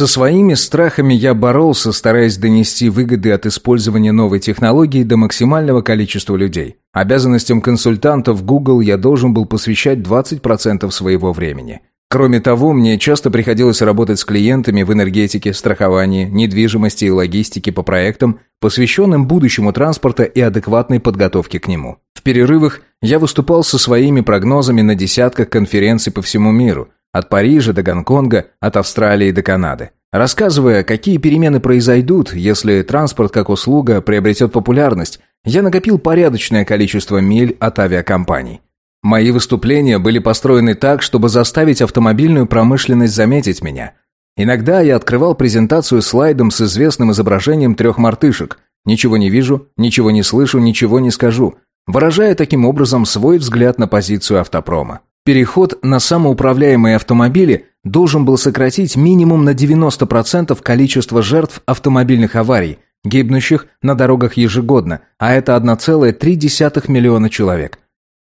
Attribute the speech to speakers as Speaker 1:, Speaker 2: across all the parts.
Speaker 1: Со своими страхами я боролся, стараясь донести выгоды от использования новой технологии до максимального количества людей. Обязанностям консультантов Google я должен был посвящать 20% своего времени. Кроме того, мне часто приходилось работать с клиентами в энергетике, страховании, недвижимости и логистике по проектам, посвященным будущему транспорта и адекватной подготовке к нему. В перерывах я выступал со своими прогнозами на десятках конференций по всему миру – от Парижа до Гонконга, от Австралии до Канады. Рассказывая, какие перемены произойдут, если транспорт как услуга приобретет популярность, я накопил порядочное количество миль от авиакомпаний. Мои выступления были построены так, чтобы заставить автомобильную промышленность заметить меня. Иногда я открывал презентацию слайдом с известным изображением трех мартышек. Ничего не вижу, ничего не слышу, ничего не скажу, выражая таким образом свой взгляд на позицию автопрома. Переход на самоуправляемые автомобили должен был сократить минимум на 90% количество жертв автомобильных аварий, гибнущих на дорогах ежегодно, а это 1,3 миллиона человек.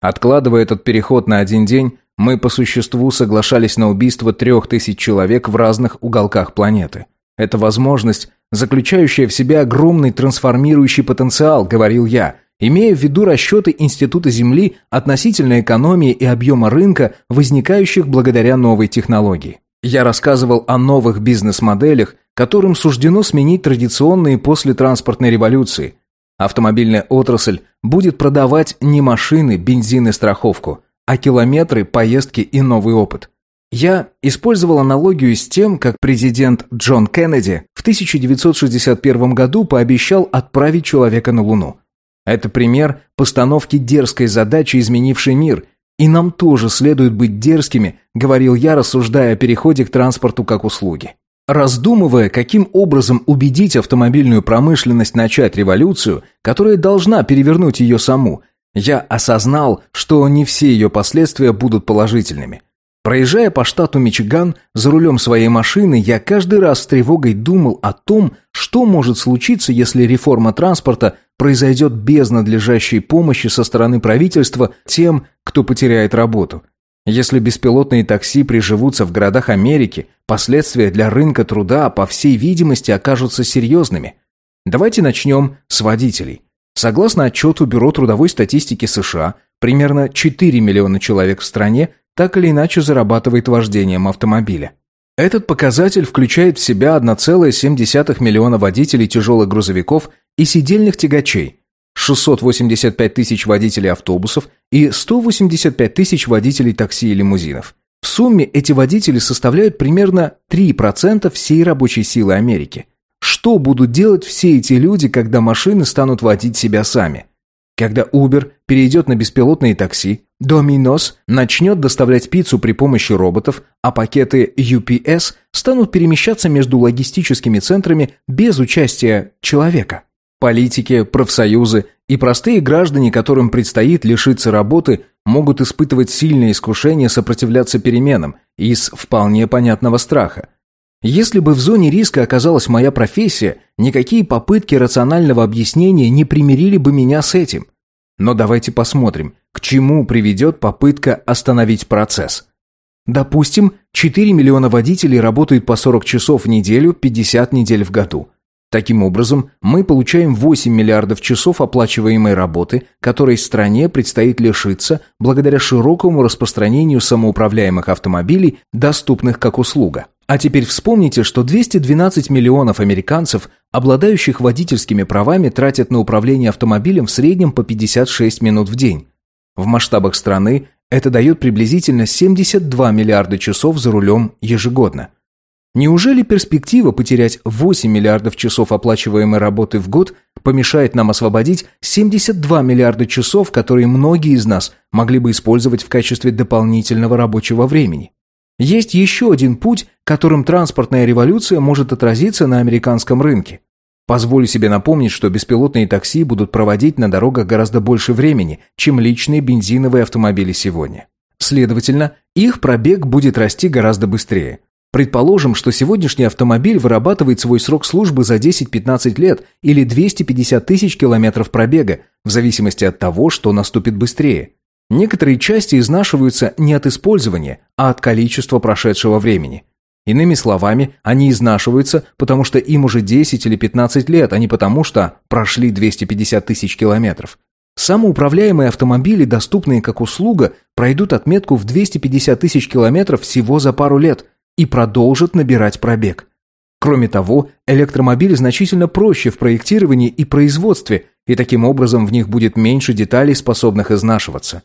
Speaker 1: Откладывая этот переход на один день, мы по существу соглашались на убийство трех тысяч человек в разных уголках планеты. Это возможность, заключающая в себе огромный трансформирующий потенциал, говорил я, имея в виду расчеты Института Земли относительно экономии и объема рынка, возникающих благодаря новой технологии. Я рассказывал о новых бизнес-моделях, которым суждено сменить традиционные после транспортной революции. Автомобильная отрасль будет продавать не машины, бензин и страховку, а километры, поездки и новый опыт. Я использовал аналогию с тем, как президент Джон Кеннеди в 1961 году пообещал отправить человека на Луну. Это пример постановки дерзкой задачи, изменившей мир. И нам тоже следует быть дерзкими, говорил я, рассуждая о переходе к транспорту как услуге. Раздумывая, каким образом убедить автомобильную промышленность начать революцию, которая должна перевернуть ее саму, я осознал, что не все ее последствия будут положительными. Проезжая по штату Мичиган за рулем своей машины, я каждый раз с тревогой думал о том, что может случиться, если реформа транспорта произойдет без надлежащей помощи со стороны правительства тем, кто потеряет работу. Если беспилотные такси приживутся в городах Америки, последствия для рынка труда, по всей видимости, окажутся серьезными. Давайте начнем с водителей. Согласно отчету Бюро трудовой статистики США, примерно 4 миллиона человек в стране так или иначе зарабатывает вождением автомобиля. Этот показатель включает в себя 1,7 миллиона водителей тяжелых грузовиков и сидельных тягачей, 685 тысяч водителей автобусов и 185 тысяч водителей такси и лимузинов. В сумме эти водители составляют примерно 3% всей рабочей силы Америки. Что будут делать все эти люди, когда машины станут водить себя сами? Когда Uber перейдет на беспилотные такси, Domino's начнет доставлять пиццу при помощи роботов, а пакеты UPS станут перемещаться между логистическими центрами без участия человека. Политики, профсоюзы и простые граждане, которым предстоит лишиться работы, могут испытывать сильное искушение сопротивляться переменам из вполне понятного страха. Если бы в зоне риска оказалась моя профессия, никакие попытки рационального объяснения не примирили бы меня с этим. Но давайте посмотрим, к чему приведет попытка остановить процесс. Допустим, 4 миллиона водителей работают по 40 часов в неделю, 50 недель в году. Таким образом, мы получаем 8 миллиардов часов оплачиваемой работы, которой стране предстоит лишиться благодаря широкому распространению самоуправляемых автомобилей, доступных как услуга. А теперь вспомните, что 212 миллионов американцев, обладающих водительскими правами, тратят на управление автомобилем в среднем по 56 минут в день. В масштабах страны это дает приблизительно 72 миллиарда часов за рулем ежегодно – Неужели перспектива потерять 8 миллиардов часов оплачиваемой работы в год помешает нам освободить 72 миллиарда часов, которые многие из нас могли бы использовать в качестве дополнительного рабочего времени? Есть еще один путь, которым транспортная революция может отразиться на американском рынке. Позволю себе напомнить, что беспилотные такси будут проводить на дорогах гораздо больше времени, чем личные бензиновые автомобили сегодня. Следовательно, их пробег будет расти гораздо быстрее. Предположим, что сегодняшний автомобиль вырабатывает свой срок службы за 10-15 лет или 250 тысяч километров пробега, в зависимости от того, что наступит быстрее. Некоторые части изнашиваются не от использования, а от количества прошедшего времени. Иными словами, они изнашиваются, потому что им уже 10 или 15 лет, а не потому что прошли 250 тысяч километров. Самоуправляемые автомобили, доступные как услуга, пройдут отметку в 250 тысяч километров всего за пару лет и продолжат набирать пробег. Кроме того, электромобили значительно проще в проектировании и производстве, и таким образом в них будет меньше деталей, способных изнашиваться.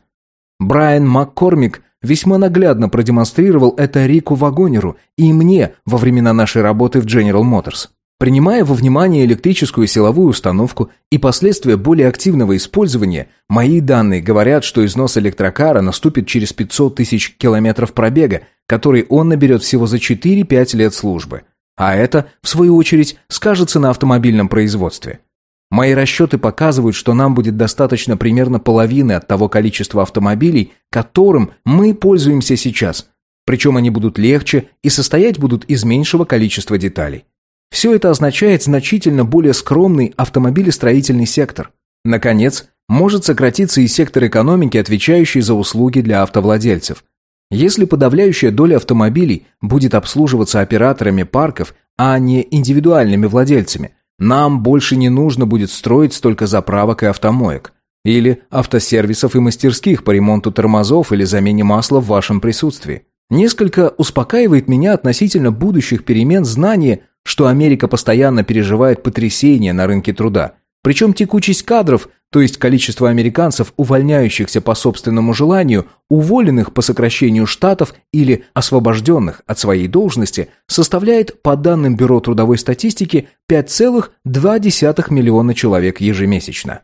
Speaker 1: Брайан Маккормик весьма наглядно продемонстрировал это Рику Вагонеру и мне во времена нашей работы в General Motors. Принимая во внимание электрическую силовую установку и последствия более активного использования, мои данные говорят, что износ электрокара наступит через 500 тысяч километров пробега, который он наберет всего за 4-5 лет службы. А это, в свою очередь, скажется на автомобильном производстве. Мои расчеты показывают, что нам будет достаточно примерно половины от того количества автомобилей, которым мы пользуемся сейчас. Причем они будут легче и состоять будут из меньшего количества деталей. Все это означает значительно более скромный автомобилестроительный сектор. Наконец, может сократиться и сектор экономики, отвечающий за услуги для автовладельцев. Если подавляющая доля автомобилей будет обслуживаться операторами парков, а не индивидуальными владельцами, нам больше не нужно будет строить столько заправок и автомоек. Или автосервисов и мастерских по ремонту тормозов или замене масла в вашем присутствии. Несколько успокаивает меня относительно будущих перемен знание, что Америка постоянно переживает потрясения на рынке труда. Причем текучесть кадров, то есть количество американцев, увольняющихся по собственному желанию, уволенных по сокращению штатов или освобожденных от своей должности, составляет, по данным Бюро трудовой статистики, 5,2 миллиона человек ежемесячно.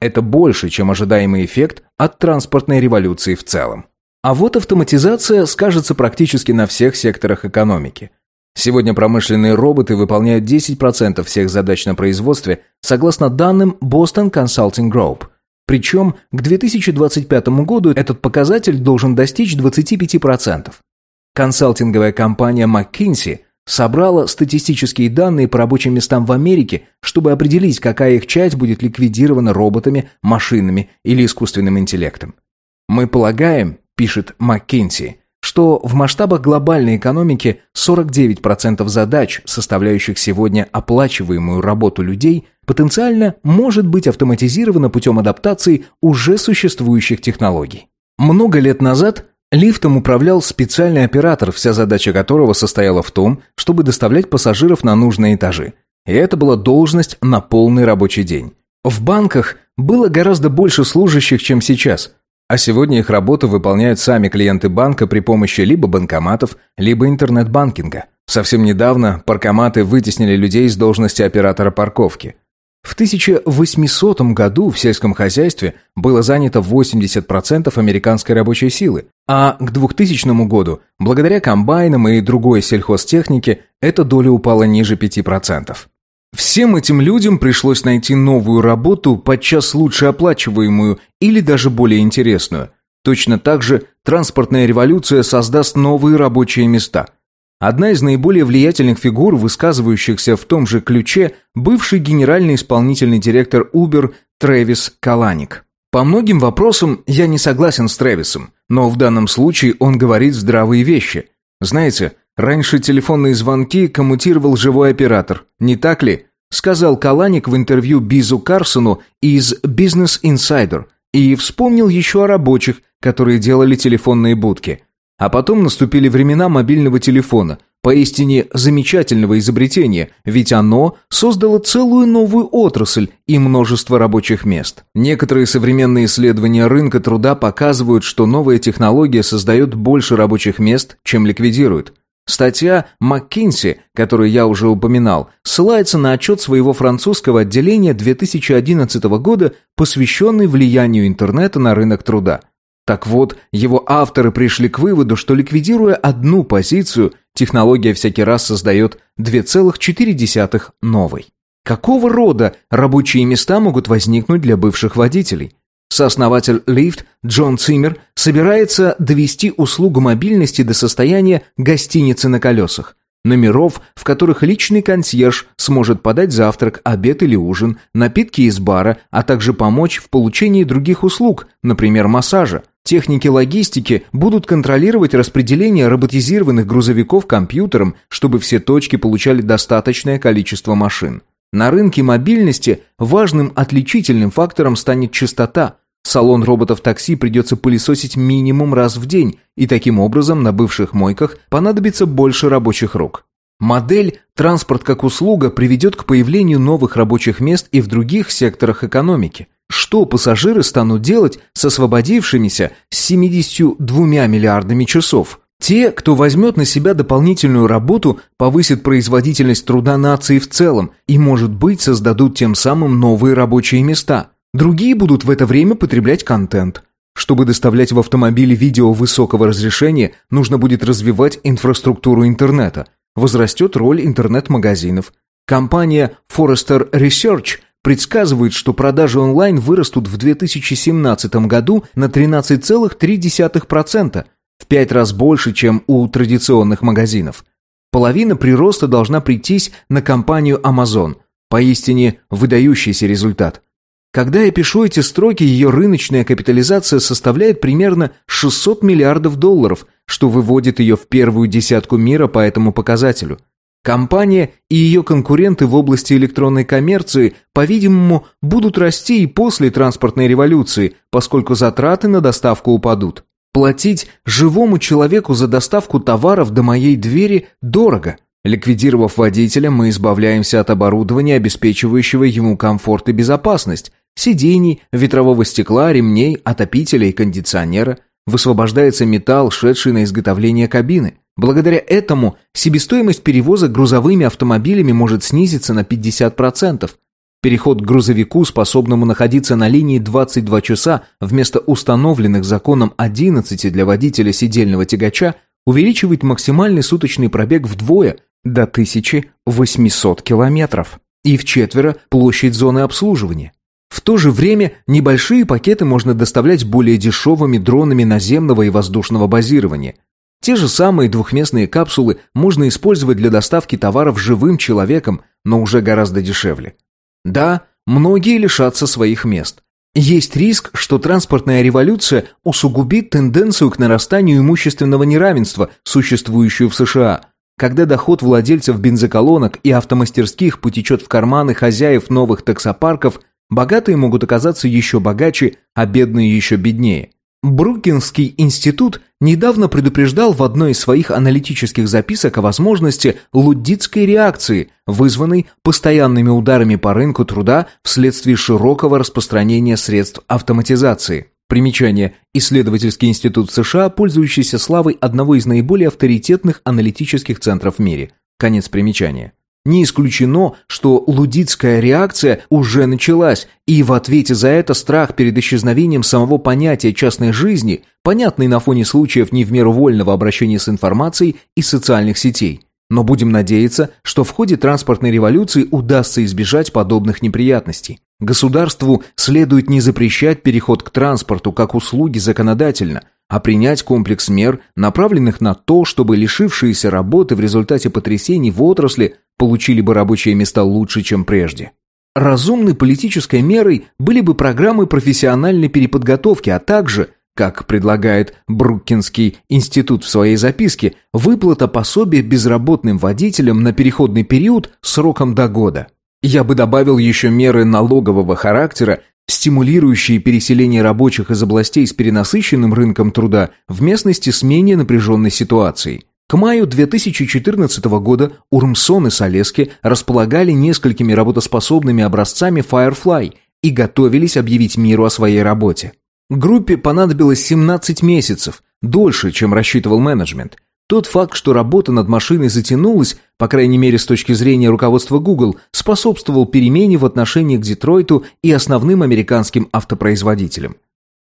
Speaker 1: Это больше, чем ожидаемый эффект от транспортной революции в целом. А вот автоматизация скажется практически на всех секторах экономики. Сегодня промышленные роботы выполняют 10% всех задач на производстве, согласно данным Boston Consulting Group. Причем к 2025 году этот показатель должен достичь 25%. Консалтинговая компания McKinsey собрала статистические данные по рабочим местам в Америке, чтобы определить, какая их часть будет ликвидирована роботами, машинами или искусственным интеллектом. Мы полагаем, пишет McKinsey, что в масштабах глобальной экономики 49% задач, составляющих сегодня оплачиваемую работу людей, потенциально может быть автоматизировано путем адаптации уже существующих технологий. Много лет назад лифтом управлял специальный оператор, вся задача которого состояла в том, чтобы доставлять пассажиров на нужные этажи. И это была должность на полный рабочий день. В банках было гораздо больше служащих, чем сейчас – а сегодня их работу выполняют сами клиенты банка при помощи либо банкоматов, либо интернет-банкинга. Совсем недавно паркоматы вытеснили людей с должности оператора парковки. В 1800 году в сельском хозяйстве было занято 80% американской рабочей силы, а к 2000 году, благодаря комбайнам и другой сельхозтехнике, эта доля упала ниже 5%. Всем этим людям пришлось найти новую работу, подчас лучше оплачиваемую или даже более интересную. Точно так же транспортная революция создаст новые рабочие места. Одна из наиболее влиятельных фигур, высказывающихся в том же ключе, бывший генеральный исполнительный директор Uber Трэвис Каланик. По многим вопросам я не согласен с Трэвисом, но в данном случае он говорит здравые вещи. Знаете, Раньше телефонные звонки коммутировал живой оператор, не так ли? Сказал Каланик в интервью Бизу Карсону из Business Insider и вспомнил еще о рабочих, которые делали телефонные будки. А потом наступили времена мобильного телефона, поистине замечательного изобретения, ведь оно создало целую новую отрасль и множество рабочих мест. Некоторые современные исследования рынка труда показывают, что новая технология создает больше рабочих мест, чем ликвидирует. Статья МакКинси, которую я уже упоминал, ссылается на отчет своего французского отделения 2011 года, посвященный влиянию интернета на рынок труда. Так вот, его авторы пришли к выводу, что ликвидируя одну позицию, технология всякий раз создает 2,4 новой. Какого рода рабочие места могут возникнуть для бывших водителей? Сооснователь Lyft Джон Циммер собирается довести услугу мобильности до состояния гостиницы на колесах. Номеров, в которых личный консьерж сможет подать завтрак, обед или ужин, напитки из бара, а также помочь в получении других услуг, например, массажа. Техники логистики будут контролировать распределение роботизированных грузовиков компьютером, чтобы все точки получали достаточное количество машин. На рынке мобильности важным отличительным фактором станет частота. Салон роботов такси придется пылесосить минимум раз в день, и таким образом на бывших мойках понадобится больше рабочих рук. Модель «транспорт как услуга» приведет к появлению новых рабочих мест и в других секторах экономики – что пассажиры станут делать с освободившимися 72 миллиардами часов? Те, кто возьмет на себя дополнительную работу, повысит производительность труда нации в целом и, может быть, создадут тем самым новые рабочие места. Другие будут в это время потреблять контент. Чтобы доставлять в автомобиле видео высокого разрешения, нужно будет развивать инфраструктуру интернета. Возрастет роль интернет-магазинов. Компания Forrester Research предсказывает, что продажи онлайн вырастут в 2017 году на 13,3%, в пять раз больше, чем у традиционных магазинов. Половина прироста должна прийтись на компанию Amazon. Поистине выдающийся результат. Когда я пишу эти строки, ее рыночная капитализация составляет примерно 600 миллиардов долларов, что выводит ее в первую десятку мира по этому показателю – Компания и ее конкуренты в области электронной коммерции, по-видимому, будут расти и после транспортной революции, поскольку затраты на доставку упадут. Платить живому человеку за доставку товаров до моей двери дорого. Ликвидировав водителя, мы избавляемся от оборудования, обеспечивающего ему комфорт и безопасность, сидений, ветрового стекла, ремней, отопителя и кондиционера. Высвобождается металл, шедший на изготовление кабины – Благодаря этому себестоимость перевоза грузовыми автомобилями может снизиться на 50%. Переход к грузовику, способному находиться на линии 22 часа вместо установленных законом 11 для водителя сидельного тягача, увеличивает максимальный суточный пробег вдвое до 1800 километров и в четверо площадь зоны обслуживания. В то же время небольшие пакеты можно доставлять более дешевыми дронами наземного и воздушного базирования – те же самые двухместные капсулы можно использовать для доставки товаров живым человеком, но уже гораздо дешевле. Да, многие лишатся своих мест. Есть риск, что транспортная революция усугубит тенденцию к нарастанию имущественного неравенства, существующую в США. Когда доход владельцев бензоколонок и автомастерских потечет в карманы хозяев новых таксопарков, богатые могут оказаться еще богаче, а бедные еще беднее. Брукинский институт недавно предупреждал в одной из своих аналитических записок о возможности луддитской реакции, вызванной постоянными ударами по рынку труда вследствие широкого распространения средств автоматизации. Примечание. Исследовательский институт США, пользующийся славой одного из наиболее авторитетных аналитических центров в мире. Конец примечания. Не исключено, что лудитская реакция уже началась, и в ответе за это страх перед исчезновением самого понятия частной жизни, понятный на фоне случаев не в меру вольного обращения с информацией и социальных сетей. Но будем надеяться, что в ходе транспортной революции удастся избежать подобных неприятностей. Государству следует не запрещать переход к транспорту как услуги законодательно, а принять комплекс мер, направленных на то, чтобы лишившиеся работы в результате потрясений в отрасли получили бы рабочие места лучше, чем прежде. Разумной политической мерой были бы программы профессиональной переподготовки, а также, как предлагает Бруккинский институт в своей записке, выплата пособия безработным водителям на переходный период сроком до года. Я бы добавил еще меры налогового характера, стимулирующие переселение рабочих из областей с перенасыщенным рынком труда в местности с менее напряженной ситуацией. К маю 2014 года Урмсон и Солески располагали несколькими работоспособными образцами Firefly и готовились объявить миру о своей работе. Группе понадобилось 17 месяцев, дольше, чем рассчитывал менеджмент. Тот факт, что работа над машиной затянулась, по крайней мере с точки зрения руководства Google, способствовал перемене в отношении к Детройту и основным американским автопроизводителям.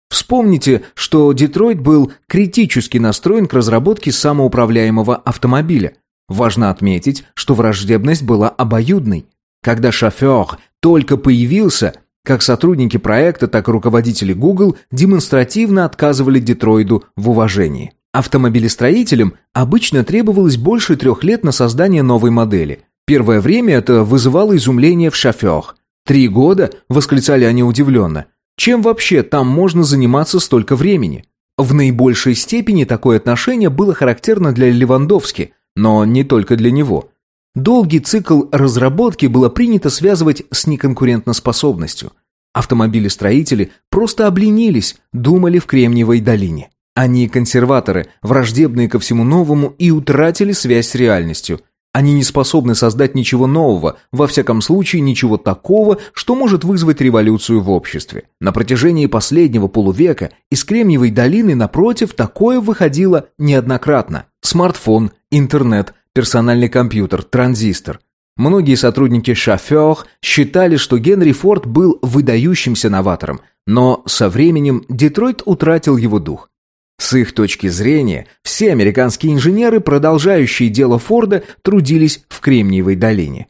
Speaker 1: Вспомните, что Детройт был критически настроен к разработке самоуправляемого автомобиля. Важно отметить, что враждебность была обоюдной. Когда шофер только появился, как сотрудники проекта, так и руководители Google демонстративно отказывали Детройду в уважении. Автомобилестроителям обычно требовалось больше трех лет на создание новой модели. Первое время это вызывало изумление в шофер. «Три года?» – восклицали они удивленно – чем вообще там можно заниматься столько времени? В наибольшей степени такое отношение было характерно для Левандовски, но не только для него. Долгий цикл разработки было принято связывать с неконкурентоспособностью. Автомобилестроители просто обленились, думали в Кремниевой долине. Они консерваторы, враждебные ко всему новому и утратили связь с реальностью – они не способны создать ничего нового, во всяком случае ничего такого, что может вызвать революцию в обществе. На протяжении последнего полувека из Кремниевой долины, напротив, такое выходило неоднократно. Смартфон, интернет, персональный компьютер, транзистор. Многие сотрудники «Шофер» считали, что Генри Форд был выдающимся новатором, но со временем Детройт утратил его дух. С их точки зрения, все американские инженеры, продолжающие дело Форда, трудились в Кремниевой долине.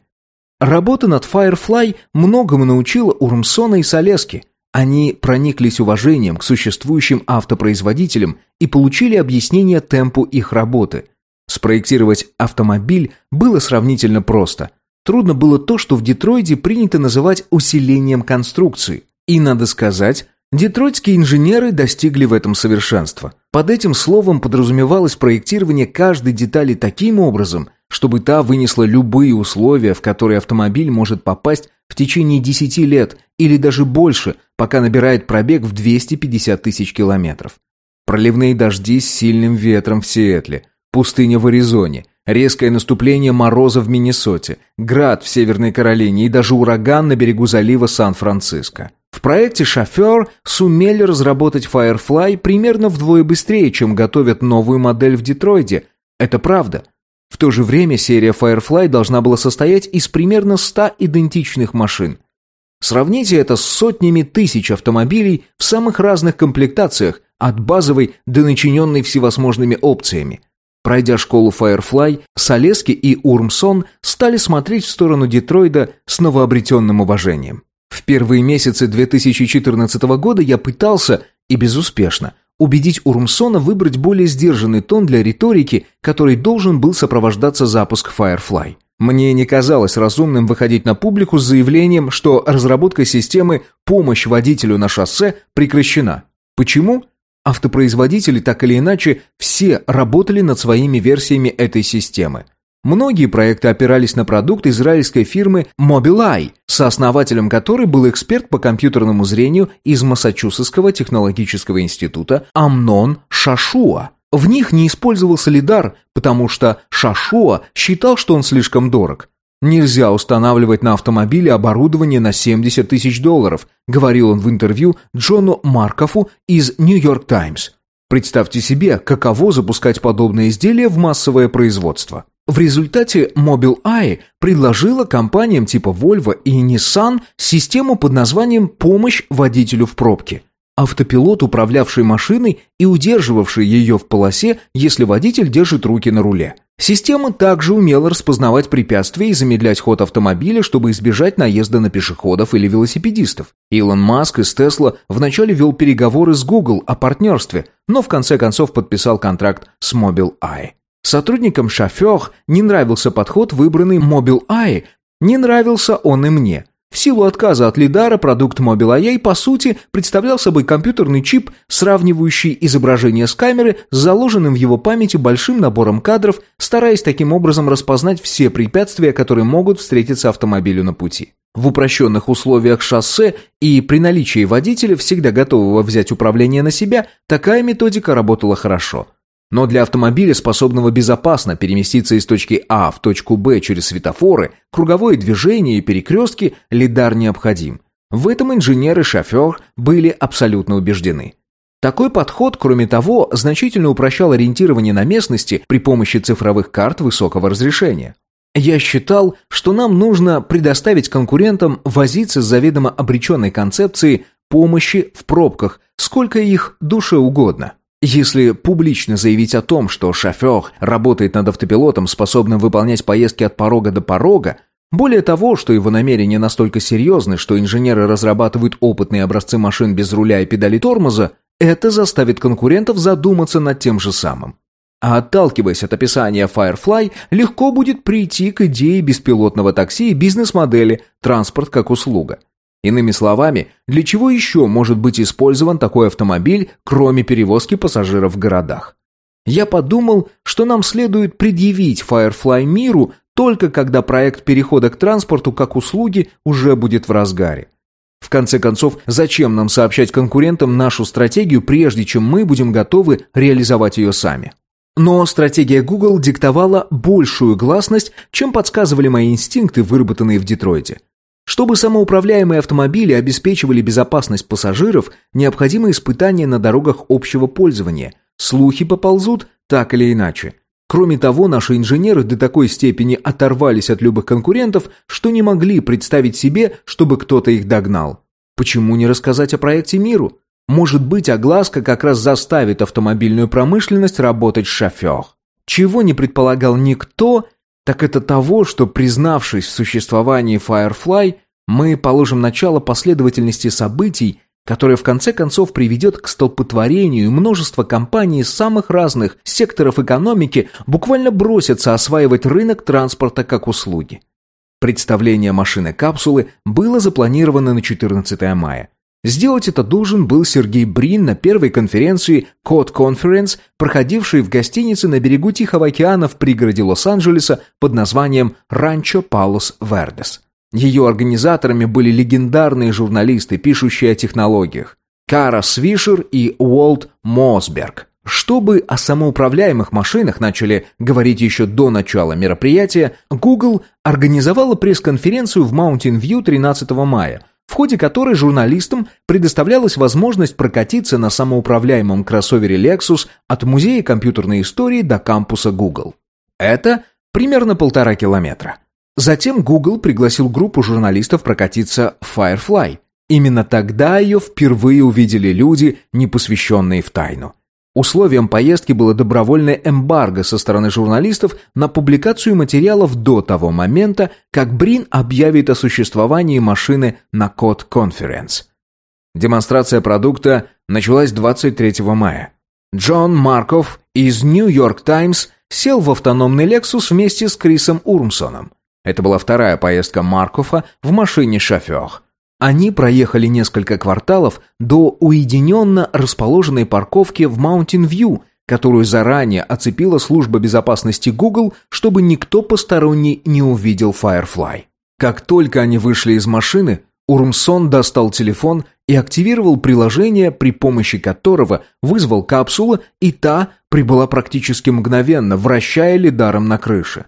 Speaker 1: Работа над Firefly многому научила Урмсона и Солески. Они прониклись уважением к существующим автопроизводителям и получили объяснение темпу их работы. Спроектировать автомобиль было сравнительно просто. Трудно было то, что в Детройде принято называть усилением конструкции. И, надо сказать, Детройтские инженеры достигли в этом совершенства. Под этим словом подразумевалось проектирование каждой детали таким образом, чтобы та вынесла любые условия, в которые автомобиль может попасть в течение 10 лет или даже больше, пока набирает пробег в 250 тысяч километров. Проливные дожди с сильным ветром в Сиэтле, пустыня в Аризоне, резкое наступление мороза в Миннесоте, град в Северной Каролине и даже ураган на берегу залива Сан-Франциско. В проекте «Шофер» сумели разработать Firefly примерно вдвое быстрее, чем готовят новую модель в Детройде. Это правда. В то же время серия Firefly должна была состоять из примерно 100 идентичных машин. Сравните это с сотнями тысяч автомобилей в самых разных комплектациях, от базовой до начиненной всевозможными опциями. Пройдя школу Firefly, Солески и Урмсон стали смотреть в сторону Детройда с новообретенным уважением. В первые месяцы 2014 года я пытался, и безуспешно, убедить Урмсона выбрать более сдержанный тон для риторики, который должен был сопровождаться запуск Firefly. Мне не казалось разумным выходить на публику с заявлением, что разработка системы «помощь водителю на шоссе» прекращена. Почему? Автопроизводители так или иначе все работали над своими версиями этой системы – Многие проекты опирались на продукт израильской фирмы Mobileye, сооснователем которой был эксперт по компьютерному зрению из Массачусетского технологического института Амнон Шашуа. В них не использовался лидар, потому что Шашуа считал, что он слишком дорог. «Нельзя устанавливать на автомобиле оборудование на 70 тысяч долларов», говорил он в интервью Джону Маркову из «Нью-Йорк Таймс». Представьте себе, каково запускать подобное изделие в массовое производство. В результате Mobileye предложила компаниям типа Volvo и Nissan систему под названием «Помощь водителю в пробке». Автопилот, управлявший машиной и удерживавший ее в полосе, если водитель держит руки на руле. Система также умела распознавать препятствия и замедлять ход автомобиля, чтобы избежать наезда на пешеходов или велосипедистов. Илон Маск из Tesla вначале вел переговоры с Google о партнерстве, но в конце концов подписал контракт с Mobileye. Сотрудникам «Шофер» не нравился подход, выбранный Mobileye, не нравился он и мне. В силу отказа от лидара продукт Mobileye по сути представлял собой компьютерный чип, сравнивающий изображение с камеры с заложенным в его памяти большим набором кадров, стараясь таким образом распознать все препятствия, которые могут встретиться автомобилю на пути. В упрощенных условиях шоссе и при наличии водителя, всегда готового взять управление на себя, такая методика работала хорошо – но для автомобиля, способного безопасно переместиться из точки А в точку Б через светофоры, круговое движение и перекрестки, лидар необходим. В этом инженеры шофер были абсолютно убеждены. Такой подход, кроме того, значительно упрощал ориентирование на местности при помощи цифровых карт высокого разрешения. Я считал, что нам нужно предоставить конкурентам возиться с заведомо обреченной концепцией помощи в пробках, сколько их душе угодно. Если публично заявить о том, что шофер работает над автопилотом, способным выполнять поездки от порога до порога, более того, что его намерения настолько серьезны, что инженеры разрабатывают опытные образцы машин без руля и педали тормоза, это заставит конкурентов задуматься над тем же самым. А отталкиваясь от описания Firefly, легко будет прийти к идее беспилотного такси и бизнес-модели «транспорт как услуга». Иными словами, для чего еще может быть использован такой автомобиль, кроме перевозки пассажиров в городах? Я подумал, что нам следует предъявить Firefly миру только когда проект перехода к транспорту как услуги уже будет в разгаре. В конце концов, зачем нам сообщать конкурентам нашу стратегию, прежде чем мы будем готовы реализовать ее сами? Но стратегия Google диктовала большую гласность, чем подсказывали мои инстинкты, выработанные в Детройте. Чтобы самоуправляемые автомобили обеспечивали безопасность пассажиров, необходимы испытания на дорогах общего пользования. Слухи поползут так или иначе. Кроме того, наши инженеры до такой степени оторвались от любых конкурентов, что не могли представить себе, чтобы кто-то их догнал. Почему не рассказать о проекте миру? Может быть, огласка как раз заставит автомобильную промышленность работать шофер. Чего не предполагал никто, так это того, что, признавшись в существовании Firefly, мы положим начало последовательности событий, которое в конце концов приведет к столпотворению, и множество компаний из самых разных секторов экономики буквально бросятся осваивать рынок транспорта как услуги. Представление машины-капсулы было запланировано на 14 мая. Сделать это должен был Сергей Брин на первой конференции Code Conference, проходившей в гостинице на берегу Тихого океана в пригороде Лос-Анджелеса под названием Rancho Palos Verdes. Ее организаторами были легендарные журналисты, пишущие о технологиях. Кара Свишер и Уолт Мосберг. Чтобы о самоуправляемых машинах начали говорить еще до начала мероприятия, Google организовала пресс-конференцию в View 13 мая, в ходе которой журналистам предоставлялась возможность прокатиться на самоуправляемом кроссовере Lexus от музея компьютерной истории до кампуса Google. Это примерно полтора километра. Затем Google пригласил группу журналистов прокатиться в Firefly. Именно тогда ее впервые увидели люди, не посвященные в тайну. Условием поездки было добровольное эмбарго со стороны журналистов на публикацию материалов до того момента, как Брин объявит о существовании машины на Код Конференс. Демонстрация продукта началась 23 мая. Джон Марков из New York Times сел в автономный Lexus вместе с Крисом Урмсоном. Это была вторая поездка Маркофа в машине шофер. Они проехали несколько кварталов до уединенно расположенной парковки в Маунтин-Вью, которую заранее оцепила служба безопасности Google, чтобы никто посторонний не увидел Firefly. Как только они вышли из машины, Урмсон достал телефон и активировал приложение, при помощи которого вызвал капсулу, и та прибыла практически мгновенно, вращая лидаром на крыше.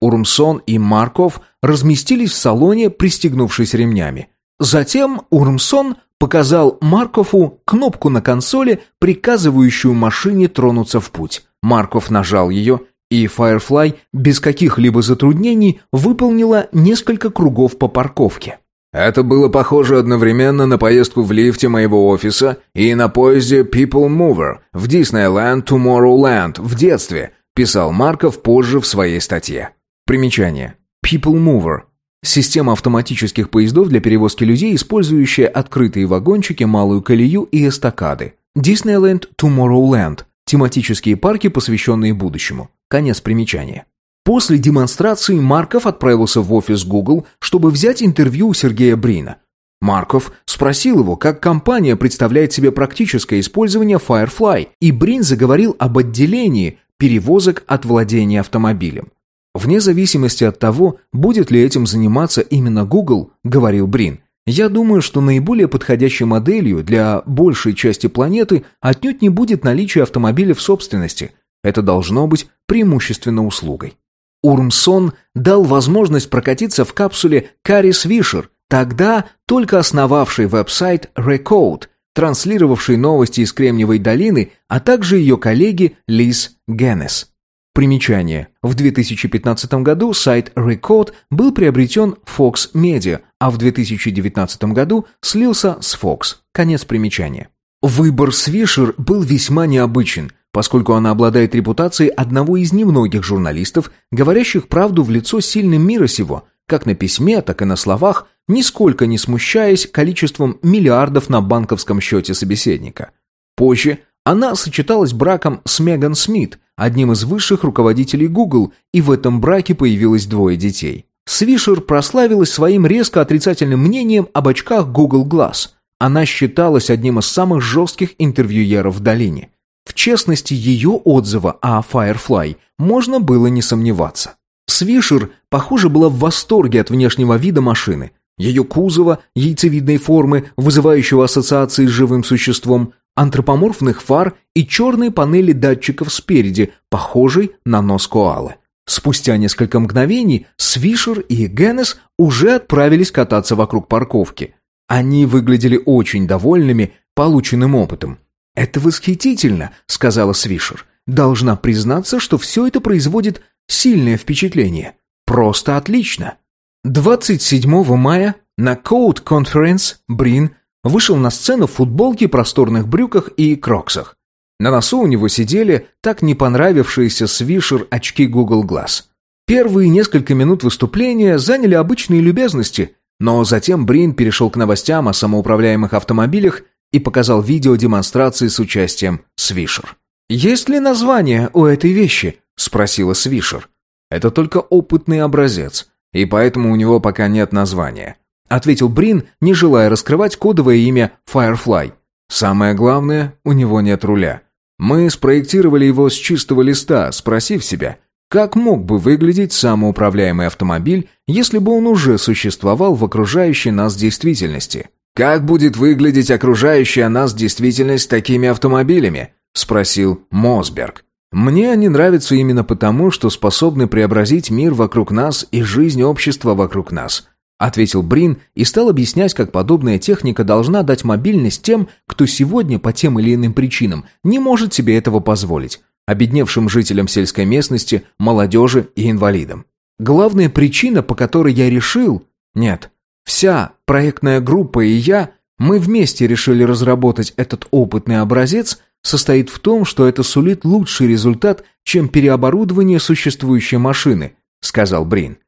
Speaker 1: Урмсон и Марков разместились в салоне, пристегнувшись ремнями. Затем Урмсон показал Маркову кнопку на консоли, приказывающую машине тронуться в путь. Марков нажал ее, и Firefly без каких-либо затруднений выполнила несколько кругов по парковке.
Speaker 2: Это было похоже одновременно на поездку в лифте моего офиса и на поезде People Mover в Disneyland Tomorrowland в детстве, писал Марков позже в своей статье.
Speaker 1: Примечание. People Mover Система автоматических поездов для перевозки людей, использующая открытые вагончики, малую колею и эстакады. Disneyland Tomorrowland. Тематические парки, посвященные будущему. Конец примечания. После демонстрации Марков отправился в офис Google, чтобы взять интервью у Сергея Брина. Марков спросил его, как компания представляет себе практическое использование Firefly, и Брин заговорил об отделении перевозок от владения автомобилем. Вне зависимости от того, будет ли этим заниматься именно Google, говорил Брин, я думаю, что наиболее подходящей моделью для большей части планеты отнюдь не будет наличие автомобиля в собственности. Это должно быть преимущественно услугой. Урмсон дал возможность прокатиться в капсуле Карис Вишер, тогда только основавший веб-сайт Recode, транслировавший новости из Кремниевой долины, а также ее коллеги Лиз Геннес. Примечание. В 2015 году сайт Record был приобретен Fox Media, а в 2019 году слился с Fox. Конец примечания. Выбор Свишер был весьма необычен, поскольку она обладает репутацией одного из немногих журналистов, говорящих правду в лицо сильным мира сего, как на письме, так и на словах, нисколько не смущаясь количеством миллиардов на банковском счете собеседника. Позже она сочеталась браком с Меган Смит, одним из высших руководителей Google, и в этом браке появилось двое детей. Свишер прославилась своим резко отрицательным мнением об очках Google Glass. Она считалась одним из самых жестких интервьюеров в долине. В честности ее отзыва о Firefly можно было не сомневаться. Свишер, похоже, была в восторге от внешнего вида машины. Ее кузова, яйцевидной формы, вызывающего ассоциации с живым существом, антропоморфных фар и черной панели датчиков спереди, похожей на нос коалы. Спустя несколько мгновений Свишер и Геннес уже отправились кататься вокруг парковки. Они выглядели очень довольными полученным опытом. «Это восхитительно», — сказала Свишер. «Должна признаться, что все это производит сильное впечатление. Просто отлично». 27 мая на Code Conference Брин вышел на сцену в футболке, просторных брюках и кроксах. На носу у него сидели так не понравившиеся Свишер очки Google Glass. Первые несколько минут выступления заняли обычные любезности, но затем Брин перешел к новостям о самоуправляемых автомобилях и показал видео демонстрации с участием Свишер. «Есть ли название у этой вещи?» – спросила Свишер. «Это только опытный образец, и поэтому у него пока нет названия ответил Брин, не желая раскрывать кодовое имя Firefly. Самое главное, у него нет руля. Мы спроектировали его с чистого листа, спросив себя, как мог бы выглядеть самоуправляемый автомобиль, если бы он уже существовал в окружающей нас действительности. Как будет выглядеть окружающая нас действительность такими автомобилями? спросил Мосберг. Мне они нравятся именно потому, что способны преобразить мир вокруг нас и жизнь общества вокруг нас ответил Брин и стал объяснять, как подобная техника должна дать мобильность тем, кто сегодня по тем или иным причинам не может себе этого позволить, обедневшим жителям сельской местности, молодежи и инвалидам. Главная причина, по которой я решил... Нет, вся проектная группа и я, мы вместе решили разработать этот опытный образец, состоит в том, что это сулит лучший результат, чем переоборудование существующей машины, сказал Брин.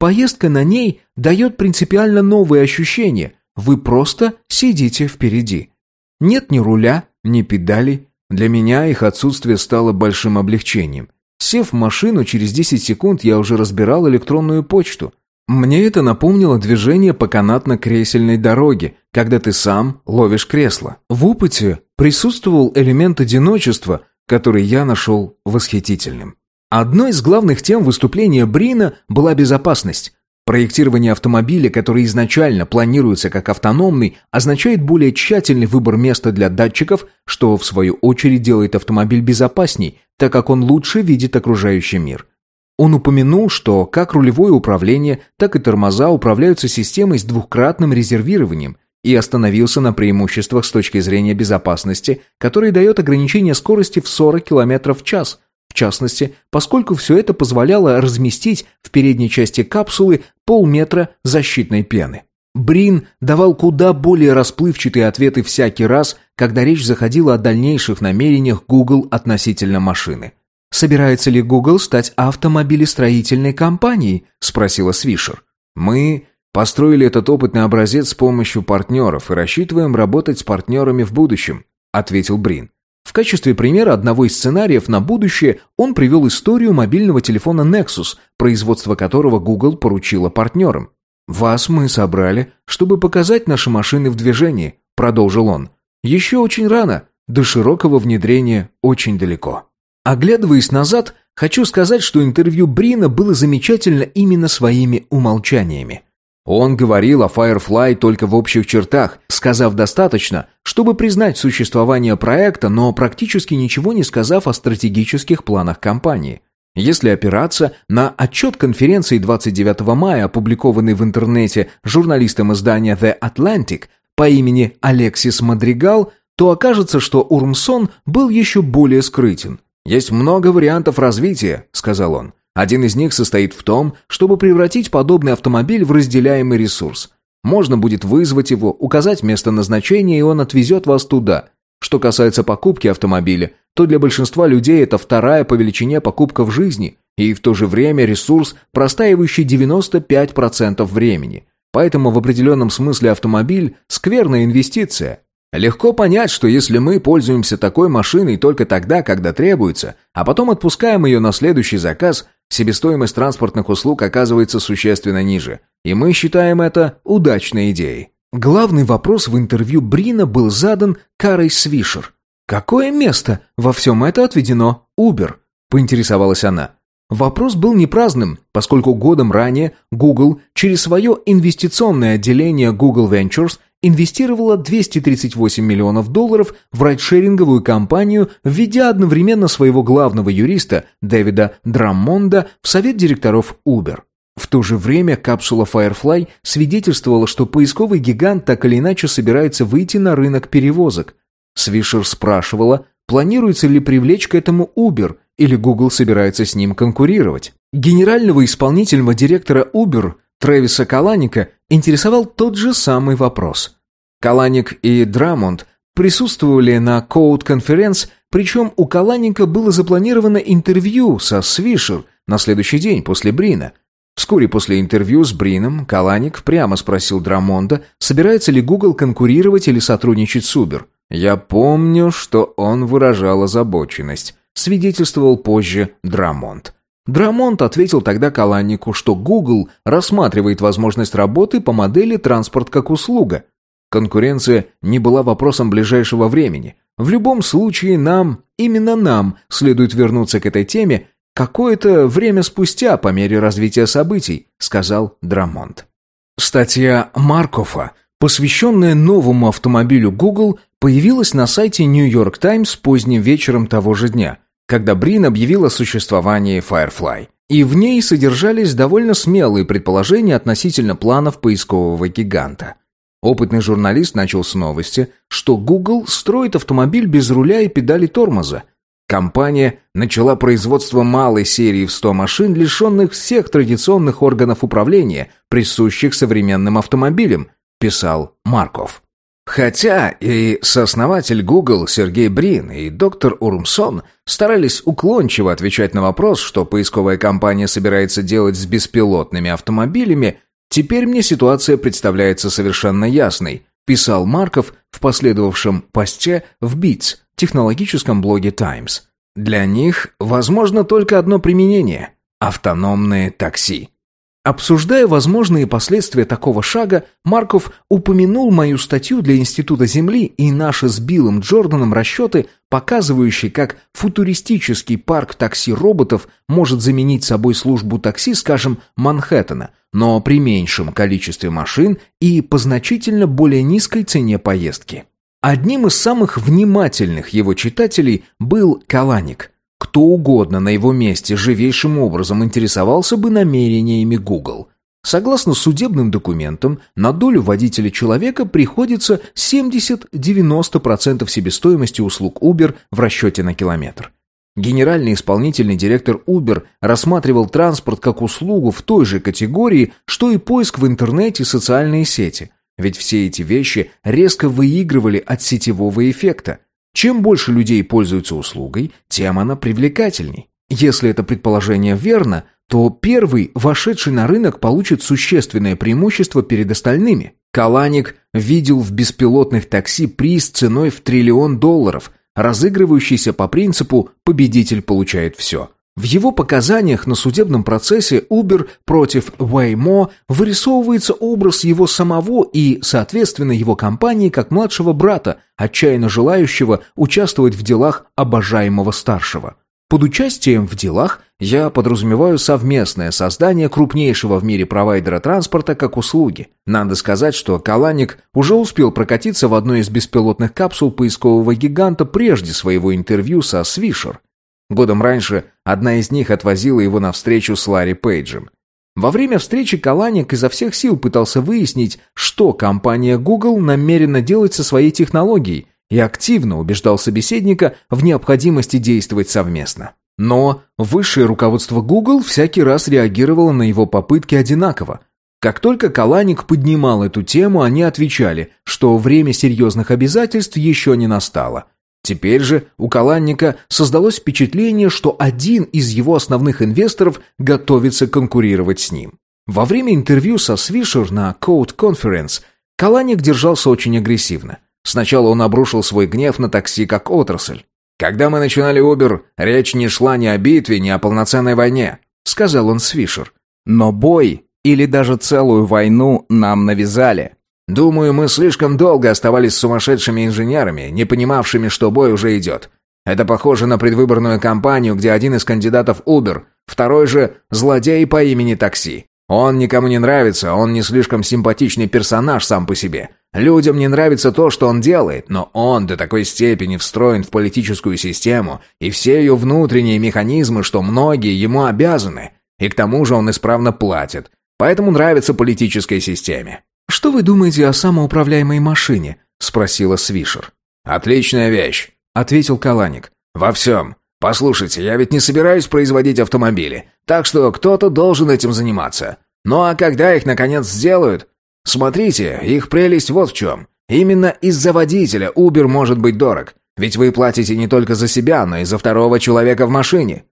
Speaker 1: Поездка на ней дает принципиально новые ощущения. Вы просто сидите впереди. Нет ни руля, ни педалей. Для меня их отсутствие стало большим облегчением. Сев в машину, через 10 секунд я уже разбирал электронную почту. Мне это напомнило движение по канатно-кресельной дороге, когда ты сам ловишь кресло. В опыте присутствовал элемент одиночества, который я нашел восхитительным. Одной из главных тем выступления Брина была безопасность. Проектирование автомобиля, который изначально планируется как автономный, означает более тщательный выбор места для датчиков, что в свою очередь делает автомобиль безопасней, так как он лучше видит окружающий мир. Он упомянул, что как рулевое управление, так и тормоза управляются системой с двухкратным резервированием и остановился на преимуществах с точки зрения безопасности, который дает ограничение скорости в 40 км в час – в частности, поскольку все это позволяло разместить в передней части капсулы полметра защитной пены. Брин давал куда более расплывчатые ответы всякий раз, когда речь заходила о дальнейших намерениях Google относительно машины. «Собирается ли Google стать автомобилестроительной компанией?» – спросила Свишер. «Мы построили этот опытный образец с помощью партнеров и рассчитываем работать с партнерами в будущем», – ответил Брин. В качестве примера одного из сценариев на будущее он привел историю мобильного телефона Nexus, производство которого Google поручила партнерам. «Вас мы собрали, чтобы показать наши машины в движении», – продолжил он. «Еще очень рано, до широкого внедрения очень далеко». Оглядываясь назад, хочу сказать, что интервью Брина было замечательно именно своими умолчаниями – он говорил о Firefly только в общих чертах, сказав достаточно, чтобы признать существование проекта, но практически ничего не сказав о стратегических планах компании. Если опираться на отчет конференции 29 мая, опубликованный в интернете журналистом издания The Atlantic по имени Алексис Мадригал, то окажется, что Урмсон был еще более скрытен. «Есть много вариантов развития», — сказал он. Один из них состоит в том, чтобы превратить подобный автомобиль в разделяемый ресурс. Можно будет вызвать его, указать место назначения, и он отвезет вас туда. Что касается покупки автомобиля, то для большинства людей это вторая по величине покупка в жизни, и в то же время ресурс, простаивающий 95% времени. Поэтому в определенном смысле автомобиль – скверная инвестиция. Легко понять, что если мы пользуемся такой машиной только тогда, когда требуется, а потом отпускаем ее на следующий заказ – Себестоимость транспортных услуг оказывается существенно ниже, и мы считаем это удачной идеей. Главный вопрос в интервью Брина был задан Карой Свишер. «Какое место во всем это отведено Uber?» – поинтересовалась она. Вопрос был не праздным, поскольку годом ранее Google через свое инвестиционное отделение Google Ventures инвестировала 238 миллионов долларов в райдшеринговую компанию, введя одновременно своего главного юриста Дэвида Драммонда в совет директоров Uber. В то же время капсула Firefly свидетельствовала, что поисковый гигант так или иначе собирается выйти на рынок перевозок. Свишер спрашивала, планируется ли привлечь к этому Uber, или Google собирается с ним конкурировать. Генерального исполнительного директора Uber Трэвиса Каланика интересовал тот же самый вопрос. Каланик и Драмонд присутствовали на Code-конференц, причем у Каланика было запланировано интервью со Свишер на следующий день после Брина. Вскоре после интервью с Брином Каланик прямо спросил Драмонда, собирается ли Google конкурировать или сотрудничать с Uber. «Я помню, что он выражал озабоченность», свидетельствовал позже Драмонд. Драмонт ответил тогда Каланнику, что Google рассматривает возможность работы по модели «транспорт как услуга». Конкуренция не была вопросом ближайшего времени. В любом случае нам, именно нам, следует вернуться к этой теме какое-то время спустя по мере развития событий, сказал Драмонт. Статья Маркофа, посвященная новому автомобилю Google, появилась на сайте New York Times поздним вечером того же дня – когда Брин объявил о существовании Firefly. И в ней содержались довольно смелые предположения относительно планов поискового гиганта. Опытный журналист начал с новости, что Google строит автомобиль без руля и педали тормоза. Компания начала производство малой серии в 100 машин, лишенных всех традиционных органов управления, присущих современным автомобилям, писал Марков. Хотя и сооснователь Google Сергей Брин и доктор Урмсон старались уклончиво отвечать на вопрос, что поисковая компания собирается делать с беспилотными автомобилями, теперь мне ситуация представляется совершенно ясной, писал Марков в последовавшем посте в Beats, технологическом блоге Times. Для них возможно только одно применение – автономные такси. Обсуждая возможные последствия такого шага, Марков упомянул мою статью для Института Земли и наши с Биллом Джорданом расчеты, показывающие, как футуристический парк такси-роботов может заменить собой службу такси, скажем, Манхэттена, но при меньшем количестве машин и по значительно более низкой цене поездки. Одним из самых внимательных его читателей был Каланик – кто угодно на его месте живейшим образом интересовался бы намерениями Google. Согласно судебным документам, на долю водителя человека приходится 70-90% себестоимости услуг Uber в расчете на километр. Генеральный исполнительный директор Uber рассматривал транспорт как услугу в той же категории, что и поиск в интернете и социальные сети, ведь все эти вещи резко выигрывали от сетевого эффекта – чем больше людей пользуются услугой, тем она привлекательней. Если это предположение верно, то первый, вошедший на рынок, получит существенное преимущество перед остальными. Каланик видел в беспилотных такси приз ценой в триллион долларов, разыгрывающийся по принципу «победитель получает все». В его показаниях на судебном процессе Uber против Waymo вырисовывается образ его самого и, соответственно, его компании как младшего брата, отчаянно желающего участвовать в делах обожаемого старшего. Под участием в делах я подразумеваю совместное создание крупнейшего в мире провайдера транспорта как услуги. Надо сказать, что Каланик уже успел прокатиться в одной из беспилотных капсул поискового гиганта прежде своего интервью со Свишер. Годом раньше одна из них отвозила его на встречу с Ларри Пейджем. Во время встречи Каланик изо всех сил пытался выяснить, что компания Google намерена делать со своей технологией, и активно убеждал собеседника в необходимости действовать совместно. Но высшее руководство Google всякий раз реагировало на его попытки одинаково. Как только Каланик поднимал эту тему, они отвечали, что время серьезных обязательств еще не настало – Теперь же у Каланника создалось впечатление, что один из его основных инвесторов готовится конкурировать с ним. Во время интервью со Свишер на Code Conference Каланик держался очень агрессивно. Сначала он обрушил свой гнев на такси как отрасль. «Когда мы начинали Uber, речь не шла ни о битве, ни о полноценной войне. — сказал он Свишер. «Но бой или даже целую войну нам навязали».
Speaker 2: «Думаю, мы слишком долго оставались сумасшедшими инженерами, не понимавшими, что бой уже идет. Это похоже на предвыборную кампанию, где один из кандидатов Uber, второй же злодей по имени Такси. Он никому не нравится, он не слишком симпатичный персонаж сам по себе. Людям не нравится то, что он делает, но он до такой степени встроен в политическую систему и все ее внутренние механизмы, что многие ему обязаны. И к тому же он исправно платит. Поэтому нравится политической системе.
Speaker 1: «Что вы думаете о самоуправляемой машине?» – спросила Свишер.
Speaker 2: «Отличная вещь», – ответил Каланик. «Во всем. Послушайте, я ведь не собираюсь производить автомобили, так что кто-то должен этим заниматься. Ну а когда их наконец сделают? Смотрите, их прелесть вот в чем. Именно из-за водителя Uber может быть дорог. Ведь вы платите не только за себя, но и за второго человека в машине.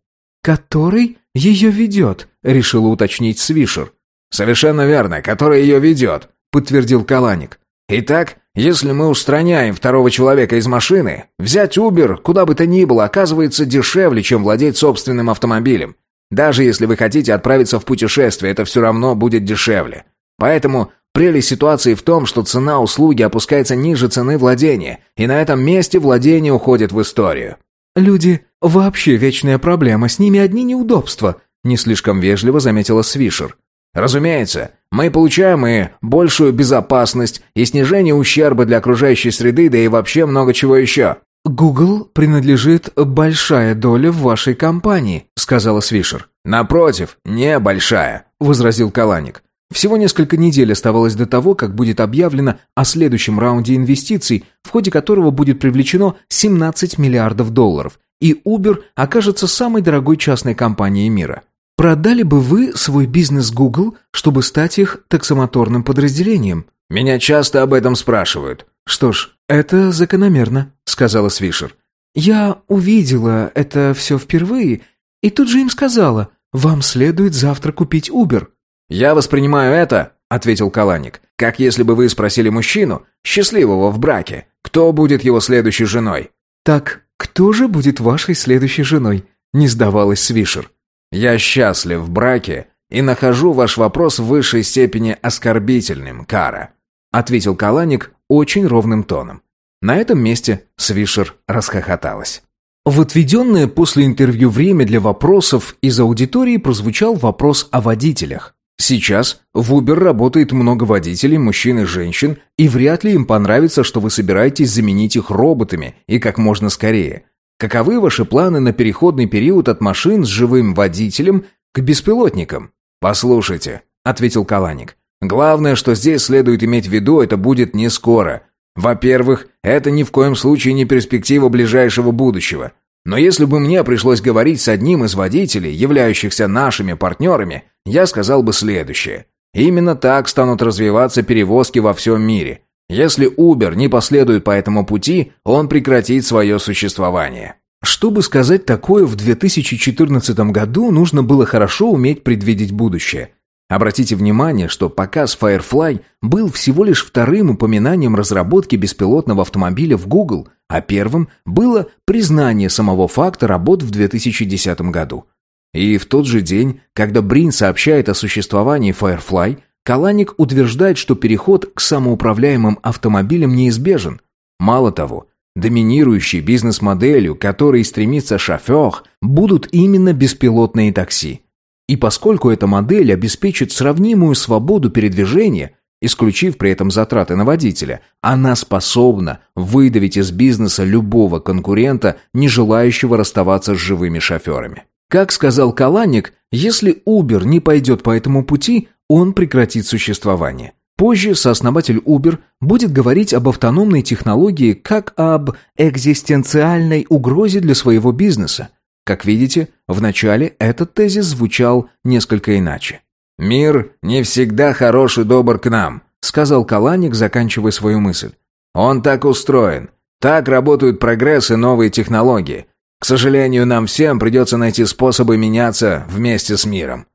Speaker 1: «Который ее ведет», — решила уточнить Свишер.
Speaker 2: «Совершенно верно, который ее ведет», — подтвердил Каланик. «Итак, если мы устраняем второго человека из машины, взять Uber, куда бы то ни было, оказывается дешевле, чем владеть собственным автомобилем. Даже если вы хотите отправиться в путешествие, это все равно будет дешевле. Поэтому прелесть ситуации в том, что цена услуги опускается ниже цены владения, и на этом месте владение уходит в историю.
Speaker 1: «Люди — вообще вечная проблема, с ними одни неудобства», — не слишком вежливо заметила Свишер.
Speaker 2: «Разумеется, мы получаем и большую безопасность, и снижение ущерба для окружающей среды, да и вообще много чего еще».
Speaker 1: «Google принадлежит большая доля в вашей компании», — сказала Свишер.
Speaker 2: «Напротив, не большая», — возразил Каланик.
Speaker 1: Всего несколько недель оставалось до того, как будет объявлено о следующем раунде инвестиций, в ходе которого будет привлечено 17 миллиардов долларов, и Uber окажется самой дорогой частной компанией мира. Продали бы вы свой бизнес Google, чтобы стать их таксомоторным подразделением?
Speaker 2: Меня часто об этом спрашивают.
Speaker 1: Что ж, это закономерно, сказала Свишер. Я увидела это все впервые, и тут же им сказала, вам следует завтра купить Uber.
Speaker 2: «Я воспринимаю это», — ответил Каланик, «как если бы вы спросили мужчину, счастливого в браке, кто будет его следующей женой».
Speaker 1: «Так кто же будет вашей следующей женой?» — не сдавалась Свишер.
Speaker 2: «Я счастлив в браке и нахожу ваш вопрос в высшей степени оскорбительным, Кара», — ответил Каланик очень ровным тоном. На этом месте Свишер расхохоталась.
Speaker 1: В отведенное после интервью время для вопросов из аудитории прозвучал вопрос о водителях.
Speaker 2: Сейчас в Uber работает много водителей, мужчин и женщин, и вряд ли им понравится, что вы собираетесь заменить их роботами и как можно скорее. Каковы ваши планы на переходный период от машин с живым водителем к беспилотникам? Послушайте, ответил Каланик. Главное, что здесь следует иметь в виду, это будет не скоро. Во-первых, это ни в коем случае не перспектива ближайшего будущего. Но если бы мне пришлось говорить с одним из водителей, являющихся нашими партнерами, я сказал бы следующее. Именно так станут развиваться перевозки во всем мире. Если Uber не последует по этому пути, он прекратит свое существование.
Speaker 1: Чтобы сказать такое в 2014 году, нужно было хорошо уметь предвидеть будущее. Обратите внимание, что показ Firefly был всего лишь вторым упоминанием разработки беспилотного автомобиля в Google, а первым было признание самого факта работ в 2010 году. И в тот же день, когда Брин сообщает о существовании Firefly, Каланик утверждает, что переход к самоуправляемым автомобилям неизбежен. Мало того, доминирующей бизнес-моделью, которой стремится шофер, будут именно беспилотные такси. И поскольку эта модель обеспечит сравнимую свободу передвижения, исключив при этом затраты на водителя, она способна выдавить из бизнеса любого конкурента, не желающего расставаться с живыми шоферами. Как сказал Каланик, если Uber не пойдет по этому пути, он прекратит существование. Позже сооснователь Uber будет говорить об автономной технологии как об экзистенциальной угрозе для своего бизнеса. Как видите, вначале этот тезис звучал несколько иначе.
Speaker 2: «Мир не всегда хорош и добр к нам», — сказал Каланик, заканчивая свою мысль. «Он так устроен. Так работают прогресс и новые технологии. К сожалению, нам всем придется найти способы меняться вместе с миром».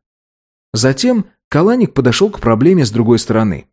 Speaker 1: Затем Каланик подошел к проблеме с другой стороны.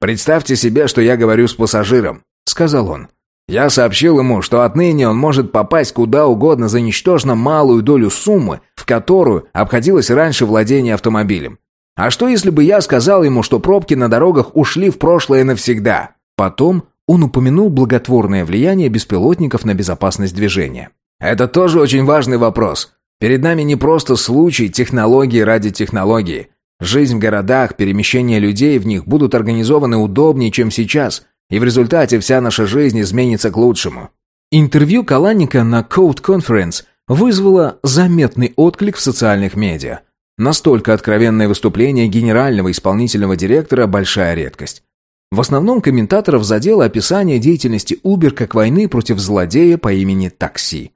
Speaker 2: «Представьте себе, что я говорю с пассажиром», — сказал он. Я сообщил ему, что отныне он может попасть куда угодно за ничтожно малую долю суммы, в которую обходилось раньше владение автомобилем. А что если бы я сказал ему, что пробки на дорогах ушли в прошлое навсегда?
Speaker 1: Потом он упомянул благотворное влияние беспилотников на безопасность движения.
Speaker 2: Это тоже очень важный вопрос. Перед нами не просто случай технологии ради технологии. Жизнь в городах, перемещение людей в них будут организованы удобнее, чем сейчас, и в результате вся наша жизнь изменится к лучшему.
Speaker 1: Интервью Каланика на Code Conference вызвало заметный отклик в социальных медиа. Настолько откровенное выступление генерального исполнительного директора – большая редкость. В основном комментаторов задело описание деятельности Uber как войны против злодея по имени Такси.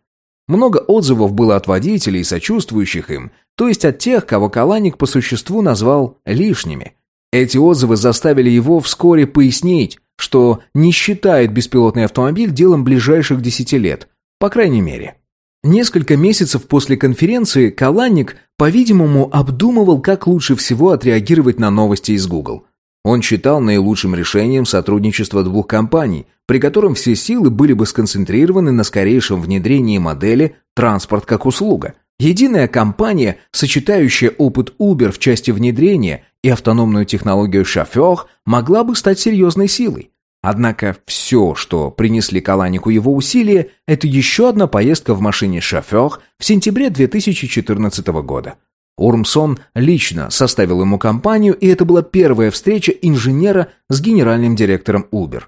Speaker 1: Много отзывов было от водителей, сочувствующих им, то есть от тех, кого Каланик по существу назвал лишними. Эти отзывы заставили его вскоре пояснить, что не считает беспилотный автомобиль делом ближайших десяти лет, по крайней мере. Несколько месяцев после конференции Каланик, по-видимому, обдумывал, как лучше всего отреагировать на новости из Google – он считал наилучшим решением сотрудничество двух компаний, при котором все силы были бы сконцентрированы на скорейшем внедрении модели «транспорт как услуга». Единая компания, сочетающая опыт Uber в части внедрения и автономную технологию шофер, могла бы стать серьезной силой. Однако все, что принесли Каланику его усилия, это еще одна поездка в машине шофер в сентябре 2014 года. Урмсон лично составил ему компанию, и это была первая встреча инженера с генеральным директором Uber.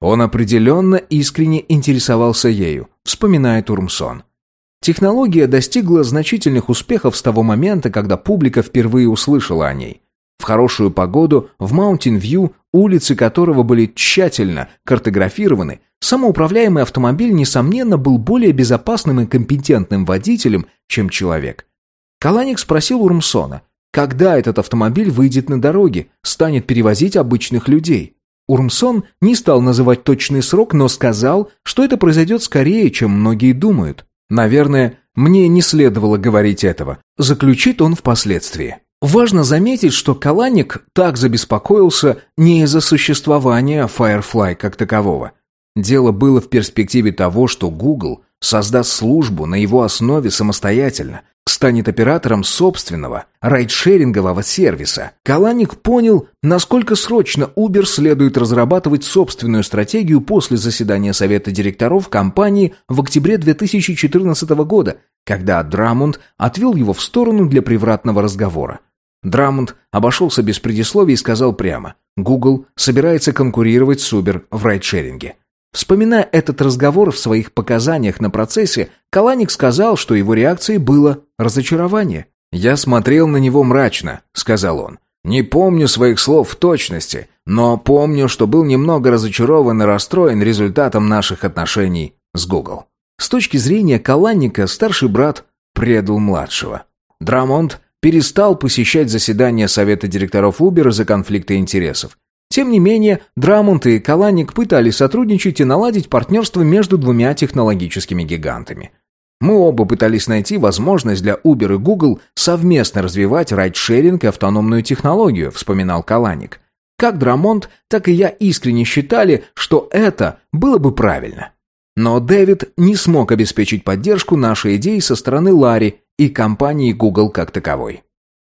Speaker 1: Он определенно искренне интересовался ею, вспоминает Урмсон. Технология достигла значительных успехов с того момента, когда публика впервые услышала о ней. В хорошую погоду в Маунтин-Вью, улицы которого были тщательно картографированы, самоуправляемый автомобиль, несомненно, был более безопасным и компетентным водителем, чем человек – Каланик спросил Урмсона, когда этот автомобиль выйдет на дороги, станет перевозить обычных людей. Урмсон не стал называть точный срок, но сказал, что это произойдет скорее, чем многие думают. Наверное, мне не следовало говорить этого, заключит он впоследствии. Важно заметить, что Каланик так забеспокоился не из-за существования Firefly как такового. Дело было в перспективе того, что Google создаст службу на его основе самостоятельно, станет оператором собственного райдшерингового сервиса. Каланик понял, насколько срочно Uber следует разрабатывать собственную стратегию после заседания совета директоров компании в октябре 2014 года, когда Драмонд отвел его в сторону для привратного разговора. Драмонд обошелся без предисловий и сказал прямо, Google собирается конкурировать с Uber в райдшеринге. Вспоминая этот разговор в своих показаниях на процессе, Каланик сказал, что его реакцией было разочарование. «Я смотрел на него мрачно», — сказал он. «Не помню своих слов в точности, но помню, что был немного разочарован и расстроен результатом наших отношений с Google». С точки зрения Каланника, старший брат предал младшего. Драмонт перестал посещать заседания совета директоров Uber из-за конфликта интересов. Тем не менее, Драмонт и Каланик пытались сотрудничать и наладить партнерство между двумя технологическими гигантами. Мы оба пытались найти возможность для Uber и Google совместно развивать райдшеринг и автономную технологию, вспоминал Каланик. Как Драмонт, так и я искренне считали, что это было бы правильно. Но Дэвид не смог обеспечить поддержку нашей идеи со стороны Ларри и компании Google как таковой.